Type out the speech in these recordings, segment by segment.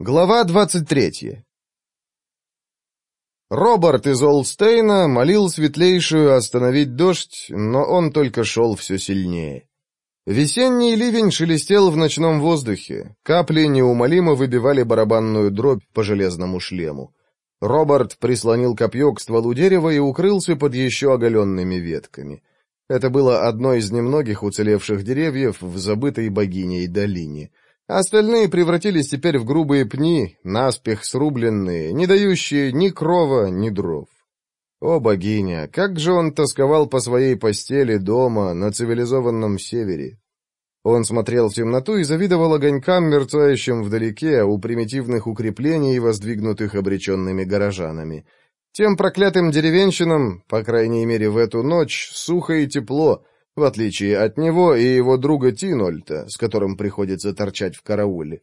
Глава 23 Роберт из Олдстейна молил светлейшую остановить дождь, но он только шел все сильнее. Весенний ливень шелестел в ночном воздухе, капли неумолимо выбивали барабанную дробь по железному шлему. Роберт прислонил копье к стволу дерева и укрылся под еще оголенными ветками. Это было одно из немногих уцелевших деревьев в забытой богиней долине — а остальные превратились теперь в грубые пни, наспех срубленные, не дающие ни крова, ни дров. О, богиня, как же он тосковал по своей постели дома на цивилизованном севере. Он смотрел в темноту и завидовал огонькам, мерцающим вдалеке, у примитивных укреплений, воздвигнутых обреченными горожанами. Тем проклятым деревенщинам, по крайней мере в эту ночь, сухо и тепло — в отличие от него и его друга Тинольта, с которым приходится торчать в карауле.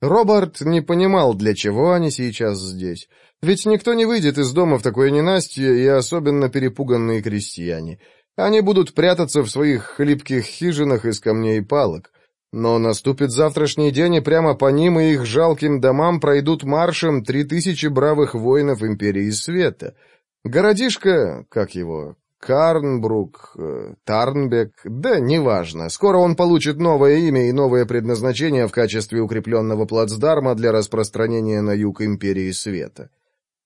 Роберт не понимал, для чего они сейчас здесь. Ведь никто не выйдет из дома в такое ненастье, и особенно перепуганные крестьяне. Они будут прятаться в своих хлипких хижинах из камней и палок. Но наступит завтрашний день, и прямо по ним и их жалким домам пройдут маршем три тысячи бравых воинов Империи Света. Городишко, как его, Карнбрук, э, Тарнбек, да неважно. Скоро он получит новое имя и новое предназначение в качестве укрепленного плацдарма для распространения на юг Империи Света.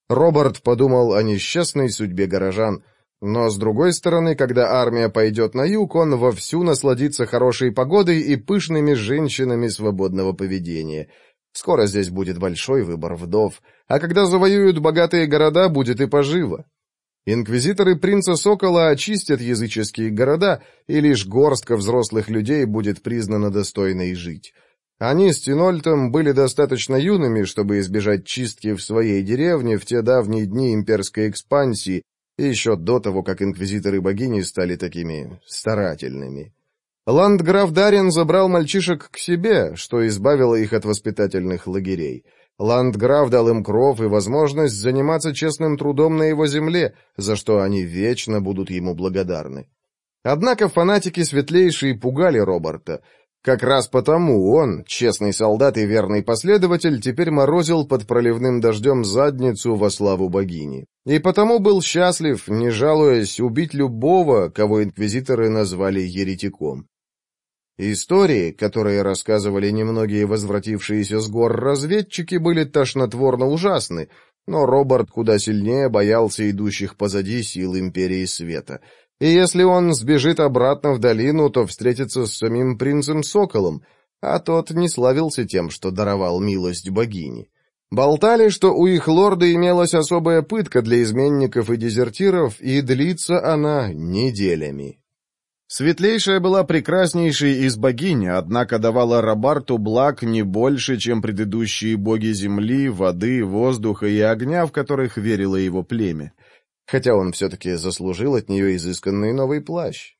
Роберт подумал о несчастной судьбе горожан, но, с другой стороны, когда армия пойдет на юг, он вовсю насладится хорошей погодой и пышными женщинами свободного поведения — Скоро здесь будет большой выбор вдов, а когда завоюют богатые города, будет и поживо. Инквизиторы принца Сокола очистят языческие города, и лишь горстка взрослых людей будет признана достойной жить. Они с Тинольтом были достаточно юными, чтобы избежать чистки в своей деревне в те давние дни имперской экспансии, еще до того, как инквизиторы-богини стали такими старательными. Ландграф Дарин забрал мальчишек к себе, что избавило их от воспитательных лагерей. Ландграф дал им кров и возможность заниматься честным трудом на его земле, за что они вечно будут ему благодарны. Однако фанатики светлейшие пугали Роберта. Как раз потому он, честный солдат и верный последователь, теперь морозил под проливным дождем задницу во славу богини. И потому был счастлив, не жалуясь, убить любого, кого инквизиторы назвали еретиком. Истории, которые рассказывали немногие возвратившиеся с гор разведчики, были тошнотворно ужасны, но Роберт куда сильнее боялся идущих позади сил Империи Света. И если он сбежит обратно в долину, то встретится с самим принцем Соколом, а тот не славился тем, что даровал милость богини. Болтали, что у их лорда имелась особая пытка для изменников и дезертиров, и длится она неделями. Светлейшая была прекраснейшей из богинь, однако давала Робарту благ не больше, чем предыдущие боги земли, воды, воздуха и огня, в которых верило его племя. Хотя он все-таки заслужил от нее изысканный новый плащ.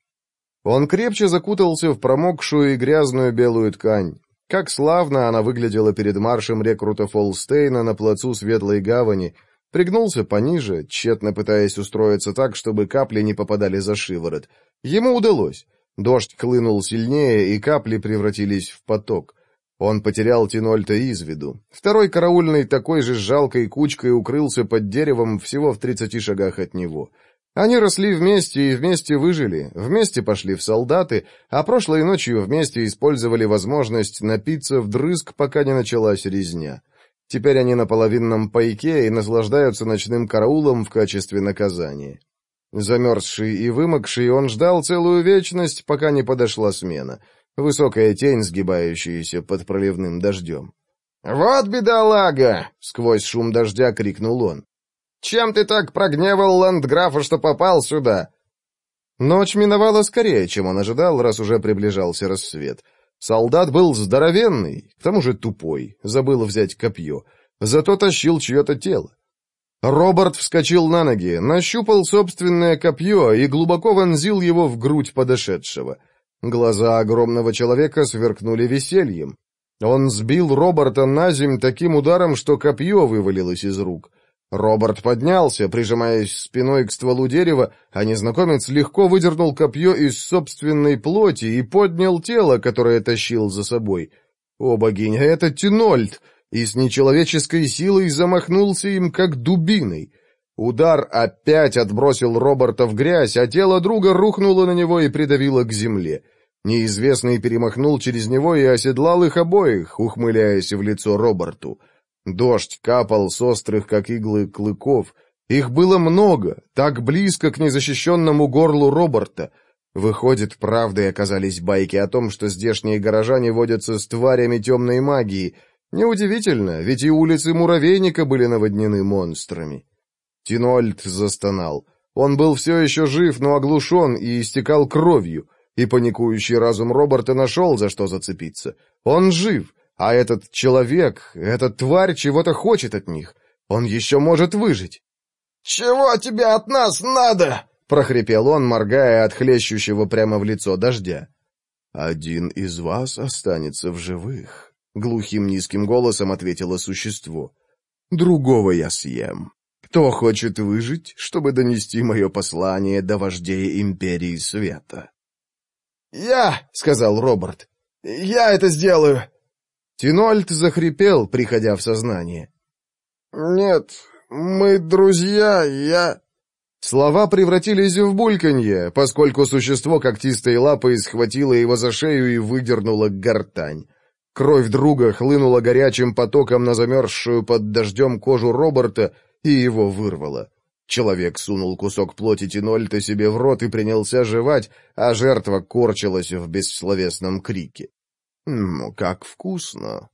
Он крепче закутался в промокшую и грязную белую ткань. Как славно она выглядела перед маршем рекрутов Олстейна на плацу Светлой Гавани — Пригнулся пониже, тщетно пытаясь устроиться так, чтобы капли не попадали за шиворот. Ему удалось. Дождь клынул сильнее, и капли превратились в поток. Он потерял Тинольта из виду. Второй караульный такой же жалкой кучкой укрылся под деревом всего в тридцати шагах от него. Они росли вместе и вместе выжили, вместе пошли в солдаты, а прошлой ночью вместе использовали возможность напиться вдрызг, пока не началась резня. Теперь они на половинном пайке и наслаждаются ночным караулом в качестве наказания. Замерзший и вымокший, он ждал целую вечность, пока не подошла смена. Высокая тень, сгибающаяся под проливным дождем. «Вот бедолага!» — сквозь шум дождя крикнул он. «Чем ты так прогневал ландграфа, что попал сюда?» Ночь миновала скорее, чем он ожидал, раз уже приближался рассвет. Солдат был здоровенный, к тому же тупой, забыл взять копье, зато тащил чье-то тело. Роберт вскочил на ноги, нащупал собственное копье и глубоко вонзил его в грудь подошедшего. Глаза огромного человека сверкнули весельем. Он сбил Роберта на земь таким ударом, что копье вывалилось из рук — Роберт поднялся, прижимаясь спиной к стволу дерева, а незнакомец легко выдернул копье из собственной плоти и поднял тело, которое тащил за собой. «О, богиня, это Тинольд!» и с нечеловеческой силой замахнулся им, как дубиной. Удар опять отбросил Роберта в грязь, а тело друга рухнуло на него и придавило к земле. Неизвестный перемахнул через него и оседлал их обоих, ухмыляясь в лицо Роберту. — Дождь капал с острых, как иглы, клыков. Их было много, так близко к незащищенному горлу Роберта. Выходит, правдой оказались байки о том, что здешние горожане водятся с тварями темной магии. Неудивительно, ведь и улицы Муравейника были наводнены монстрами. Тинольд застонал. Он был все еще жив, но оглушен и истекал кровью. И паникующий разум Роберта нашел, за что зацепиться. Он жив, а этот человек, эта тварь чего-то хочет от них. Он еще может выжить. «Чего тебе от нас надо?» — прохрипел он, моргая от хлещущего прямо в лицо дождя. «Один из вас останется в живых», — глухим низким голосом ответило существо. «Другого я съем. Кто хочет выжить, чтобы донести мое послание до вождей Империи Света?» «Я», — сказал Роберт, — «я это сделаю. Тинольд захрипел, приходя в сознание. «Нет, мы друзья, я...» Слова превратились в бульканье, поскольку существо когтистой лапой схватило его за шею и выдернуло гортань. Кровь друга хлынула горячим потоком на замерзшую под дождем кожу Роберта и его вырвало. Человек сунул кусок плоти Тинольта себе в рот и принялся жевать, а жертва корчилась в бессловесном крике. «Как вкусно!»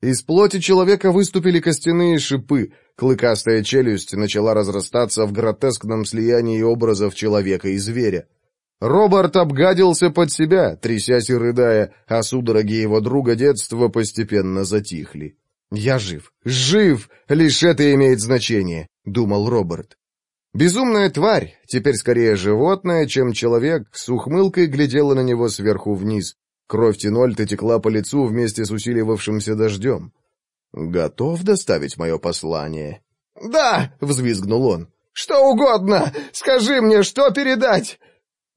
Из плоти человека выступили костяные шипы, клыкастая челюсть начала разрастаться в гротескном слиянии образов человека и зверя. Роберт обгадился под себя, трясясь и рыдая, а судороги его друга детства постепенно затихли. «Я жив! Жив! Лишь это имеет значение!» — думал Роберт. Безумная тварь, теперь скорее животное, чем человек, с ухмылкой глядела на него сверху вниз. Кровь Тинольта текла по лицу вместе с усиливавшимся дождем. «Готов доставить мое послание?» «Да!» — взвизгнул он. «Что угодно! Скажи мне, что передать!»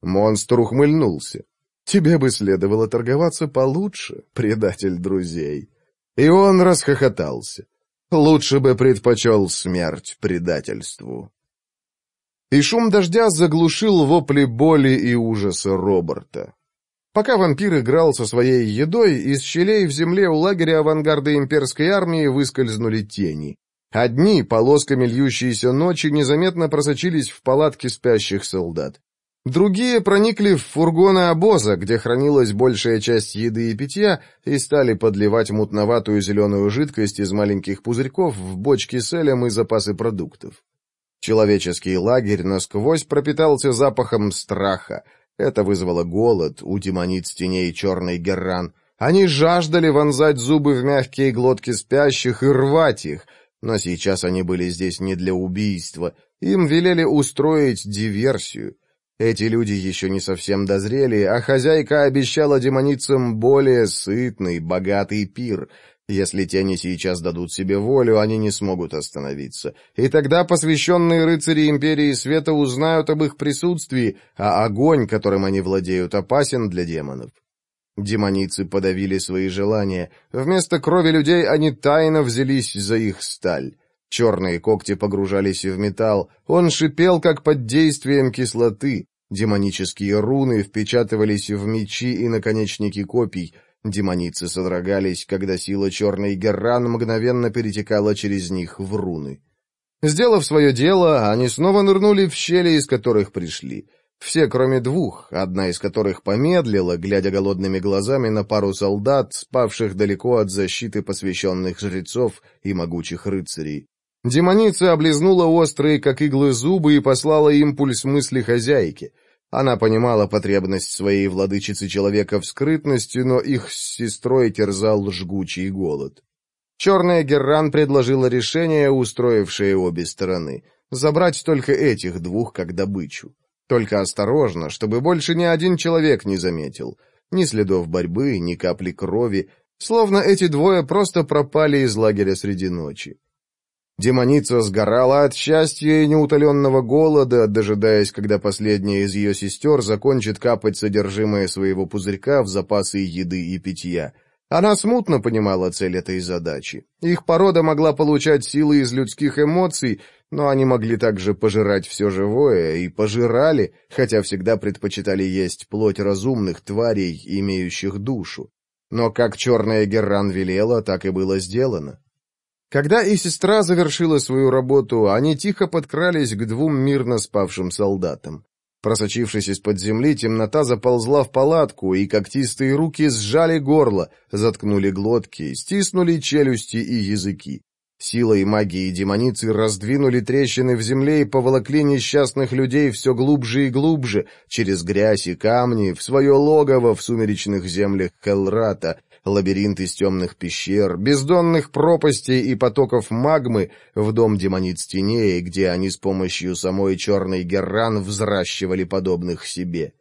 Монстр ухмыльнулся. «Тебе бы следовало торговаться получше, предатель друзей». И он расхохотался. «Лучше бы предпочел смерть предательству». И шум дождя заглушил вопли боли и ужаса Роберта. Пока вампир играл со своей едой, из щелей в земле у лагеря авангарда имперской армии выскользнули тени. Одни, полосками льющиеся ночи, незаметно просочились в палатки спящих солдат. Другие проникли в фургоны обоза, где хранилась большая часть еды и питья, и стали подливать мутноватую зеленую жидкость из маленьких пузырьков в бочки с элем и запасы продуктов. Человеческий лагерь насквозь пропитался запахом страха — это вызвало голод у демониц теней черный герран. Они жаждали вонзать зубы в мягкие глотки спящих и рвать их, но сейчас они были здесь не для убийства. Им велели устроить диверсию. Эти люди еще не совсем дозрели, а хозяйка обещала демоницам более сытный, богатый пир. Если тени сейчас дадут себе волю, они не смогут остановиться. И тогда посвященные рыцари Империи Света узнают об их присутствии, а огонь, которым они владеют, опасен для демонов. Демоницы подавили свои желания. Вместо крови людей они тайно взялись за их сталь. Черные когти погружались в металл. Он шипел, как под действием кислоты. Демонические руны впечатывались в мечи и наконечники копий — Демоницы содрогались, когда сила черной Герран мгновенно перетекала через них в руны. Сделав свое дело, они снова нырнули в щели, из которых пришли. Все, кроме двух, одна из которых помедлила, глядя голодными глазами на пару солдат, спавших далеко от защиты посвященных жрецов и могучих рыцарей. Демоница облизнула острые, как иглы, зубы и послала импульс мысли хозяйки — она понимала потребность своей владычицы человека в скрытности, но их с сестрой терзал жгучий голод. Черная Герран предложила решение, устроившее обе стороны — забрать только этих двух как добычу. Только осторожно, чтобы больше ни один человек не заметил. Ни следов борьбы, ни капли крови. Словно эти двое просто пропали из лагеря среди ночи. Демоница сгорала от счастья и неутоленного голода, дожидаясь, когда последняя из ее сестер закончит капать содержимое своего пузырька в запасы еды и питья. Она смутно понимала цель этой задачи. Их порода могла получать силы из людских эмоций, но они могли также пожирать все живое, и пожирали, хотя всегда предпочитали есть плоть разумных тварей, имеющих душу. Но как черная Герран велела, так и было сделано. Когда и сестра завершила свою работу, они тихо подкрались к двум мирно спавшим солдатам. Просочившись из-под земли, темнота заползла в палатку, и когтистые руки сжали горло, заткнули глотки, стиснули челюсти и языки. Силой магии демоницы раздвинули трещины в земле и поволокли несчастных людей все глубже и глубже, через грязь и камни, в свое логово в сумеречных землях Келрата, лабиринт из темных пещер, бездонных пропастей и потоков магмы в дом демониц теней, где они с помощью самой черной герран взращивали подобных себе.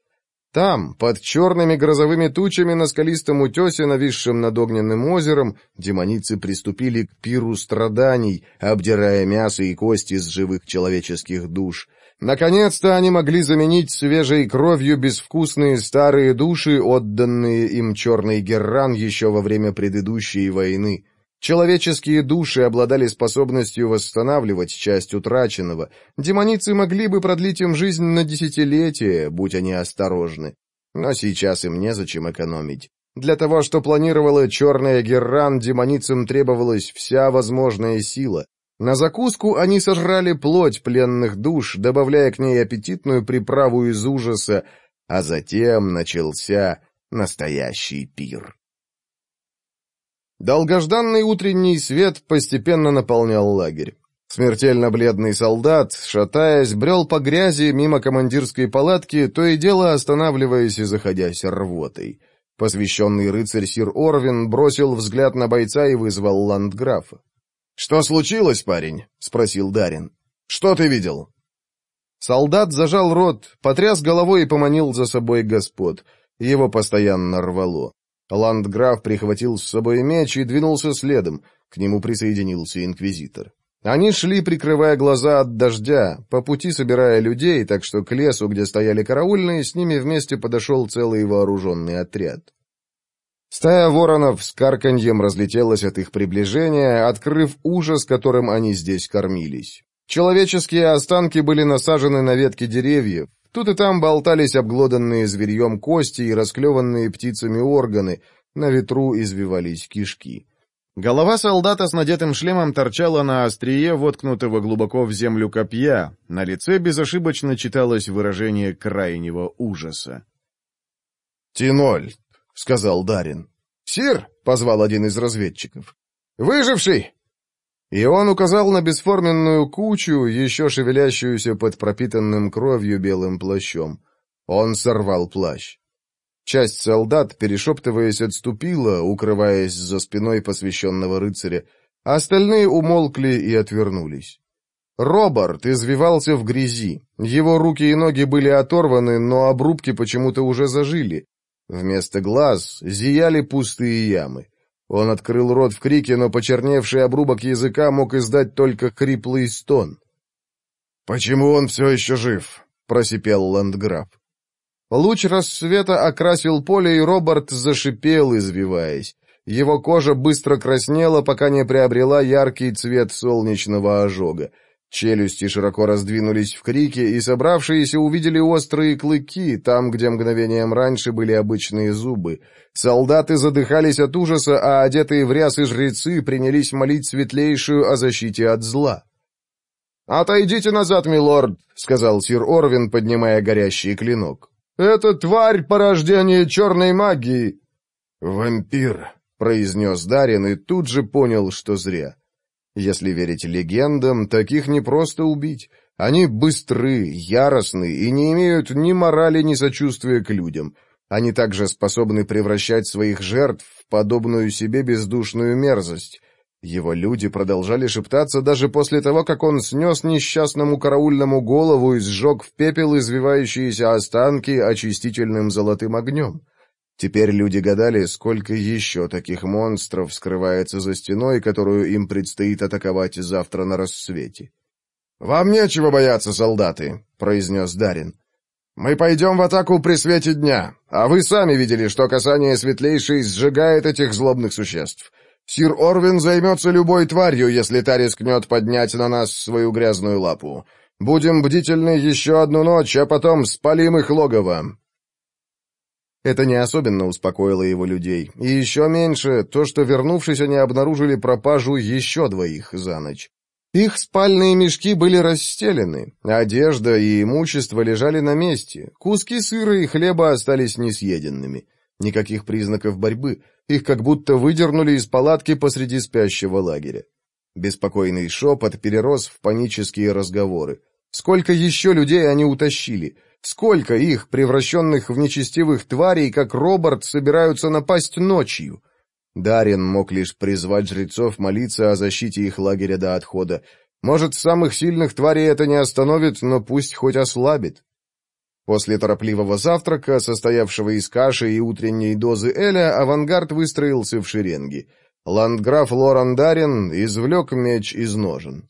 Там, под черными грозовыми тучами на скалистом утесе, нависшем над огненным озером, демоницы приступили к пиру страданий, обдирая мясо и кости с живых человеческих душ — Наконец-то они могли заменить свежей кровью безвкусные старые души, отданные им черный герран еще во время предыдущей войны. Человеческие души обладали способностью восстанавливать часть утраченного. Демоницы могли бы продлить им жизнь на десятилетия, будь они осторожны. Но сейчас им незачем экономить. Для того, что планировала черная Герран, демоницам требовалась вся возможная сила. На закуску они сожрали плоть пленных душ, добавляя к ней аппетитную приправу из ужаса, а затем начался настоящий пир. Долгожданный утренний свет постепенно наполнял лагерь. Смертельно бледный солдат, шатаясь, брел по грязи мимо командирской палатки, то и дело останавливаясь и заходясь рвотой. Посвященный рыцарь Сир Орвин бросил взгляд на бойца и вызвал ландграфа. «Что случилось, парень?» — спросил Дарин. «Что ты видел?» Солдат зажал рот, потряс головой и поманил за собой господ. Его постоянно рвало. Ландграф прихватил с собой меч и двинулся следом. К нему присоединился инквизитор. Они шли, прикрывая глаза от дождя, по пути собирая людей, так что к лесу, где стояли караульные, с ними вместе подошел целый вооруженный отряд. Стая воронов с карканьем разлетелась от их приближения, открыв ужас, которым они здесь кормились. Человеческие останки были насажены на ветки деревьев. Тут и там болтались обглоданные зверьем кости и расклеванные птицами органы, на ветру извивались кишки. Голова солдата с надетым шлемом торчала на острие, воткнутого глубоко в землю копья. На лице безошибочно читалось выражение крайнего ужаса. «Тиноль, — сказал Дарин. «Сир!» — позвал один из разведчиков. «Выживший!» И он указал на бесформенную кучу, еще шевелящуюся под пропитанным кровью белым плащом. Он сорвал плащ. Часть солдат, перешептываясь, отступила, укрываясь за спиной посвященного рыцаря. Остальные умолкли и отвернулись. Роберт извивался в грязи. Его руки и ноги были оторваны, но обрубки почему-то уже зажили. Вместо глаз зияли пустые ямы. Он открыл рот в крике, но почерневший обрубок языка мог издать только хриплый стон. «Почему он все еще жив?» — просипел ландграф. Луч рассвета окрасил поле, и Роберт зашипел, извиваясь. Его кожа быстро краснела, пока не приобрела яркий цвет солнечного ожога. Челюсти широко раздвинулись в крике, и собравшиеся увидели острые клыки, там, где мгновением раньше были обычные зубы. Солдаты задыхались от ужаса, а одетые в рясы жрецы принялись молить светлейшую о защите от зла. «Отойдите назад, милорд», — сказал сир Орвин, поднимая горящий клинок. «Это тварь порождение черной магии». «Вампир», — произнес Дарин и тут же понял, что зря. Если верить легендам, таких не просто убить. Они быстры, яростны и не имеют ни морали, ни сочувствия к людям. Они также способны превращать своих жертв в подобную себе бездушную мерзость. Его люди продолжали шептаться даже после того, как он снес несчастному караульному голову и сжег в пепел извивающиеся останки очистительным золотым огнем. Теперь люди гадали, сколько еще таких монстров скрывается за стеной, которую им предстоит атаковать завтра на рассвете. «Вам нечего бояться, солдаты», — произнес Дарин. «Мы пойдем в атаку при свете дня, а вы сами видели, что касание светлейшей сжигает этих злобных существ. Сир Орвин займется любой тварью, если та рискнет поднять на нас свою грязную лапу. Будем бдительны еще одну ночь, а потом спалим их логово. Это не особенно успокоило его людей. И еще меньше то, что, вернувшись, они обнаружили пропажу еще двоих за ночь. Их спальные мешки были расстелены, одежда и имущество лежали на месте, куски сыра и хлеба остались несъеденными. Никаких признаков борьбы, их как будто выдернули из палатки посреди спящего лагеря. Беспокойный шепот перерос в панические разговоры. Сколько еще людей они утащили? Сколько их, превращенных в нечестивых тварей, как Роберт, собираются напасть ночью? Дарин мог лишь призвать жрецов молиться о защите их лагеря до отхода. Может, самых сильных тварей это не остановит, но пусть хоть ослабит. После торопливого завтрака, состоявшего из каши и утренней дозы Эля, авангард выстроился в шеренги. Ландграф Лоран Дарин извлек меч из ножен.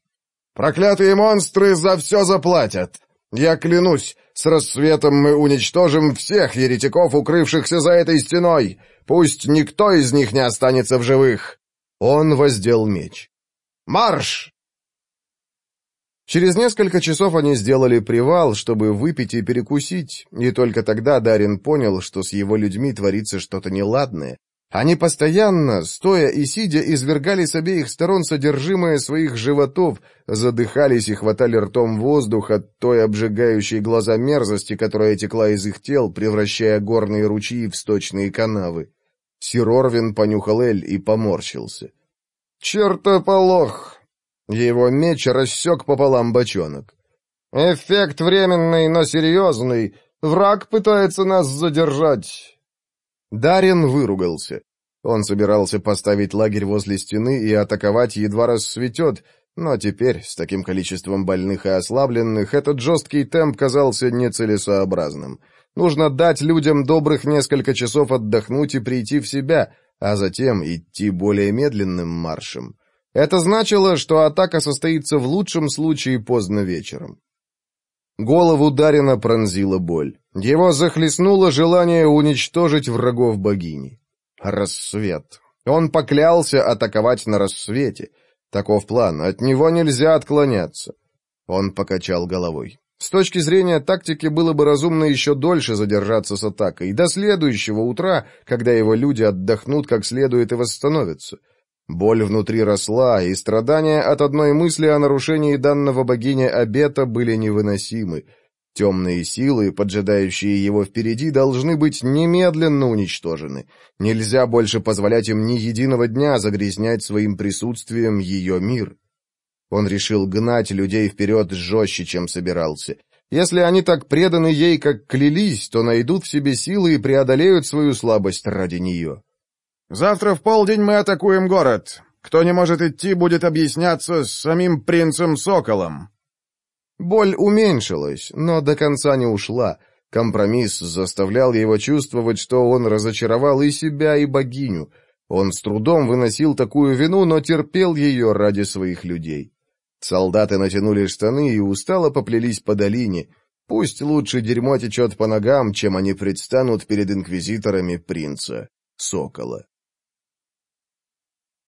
«Проклятые монстры за все заплатят! Я клянусь, с рассветом мы уничтожим всех еретиков, укрывшихся за этой стеной. Пусть никто из них не останется в живых. Он воздел меч. Марш! Через несколько часов они сделали привал, чтобы выпить и перекусить, и только тогда Дарин понял, что с его людьми творится что-то неладное, они постоянно, стоя и сидя, извергали с обеих сторон содержимое своих животов, задыхались и хватали ртом воздух от той обжигающей глаза мерзости, которая текла из их тел, превращая горные ручьи в сточные канавы. Сирорвин понюхал Эль и поморщился. «Чертополох!» Его меч рассек пополам бочонок. «Эффект временный, но серьезный. Враг пытается нас задержать. Дарин выругался. Он собирался поставить лагерь возле стены и атаковать едва рассветет, но теперь, с таким количеством больных и ослабленных, этот жесткий темп казался нецелесообразным. Нужно дать людям добрых несколько часов отдохнуть и прийти в себя, а затем идти более медленным маршем. Это значило, что атака состоится в лучшем случае поздно вечером. Голову Дарина пронзила боль. Его захлестнуло желание уничтожить врагов богини. Рассвет. Он поклялся атаковать на рассвете. Таков план, от него нельзя отклоняться. Он покачал головой. С точки зрения тактики было бы разумно еще дольше задержаться с атакой, до следующего утра, когда его люди отдохнут как следует и восстановятся. Боль внутри росла, и страдания от одной мысли о нарушении данного богине обета были невыносимы. Темные силы, поджидающие его впереди, должны быть немедленно уничтожены. Нельзя больше позволять им ни единого дня загрязнять своим присутствием ее мир. Он решил гнать людей вперед жестче, чем собирался. Если они так преданы ей, как клялись, то найдут в себе силы и преодолеют свою слабость ради нее. Завтра в полдень мы атакуем город. Кто не может идти, будет объясняться с самим принцем Соколом». Боль уменьшилась, но до конца не ушла. Компромисс заставлял его чувствовать, что он разочаровал и себя, и богиню. Он с трудом выносил такую вину, но терпел ее ради своих людей. Солдаты натянули штаны и устало поплелись по долине. Пусть лучше дерьмо течет по ногам, чем они предстанут перед инквизиторами принца Сокола.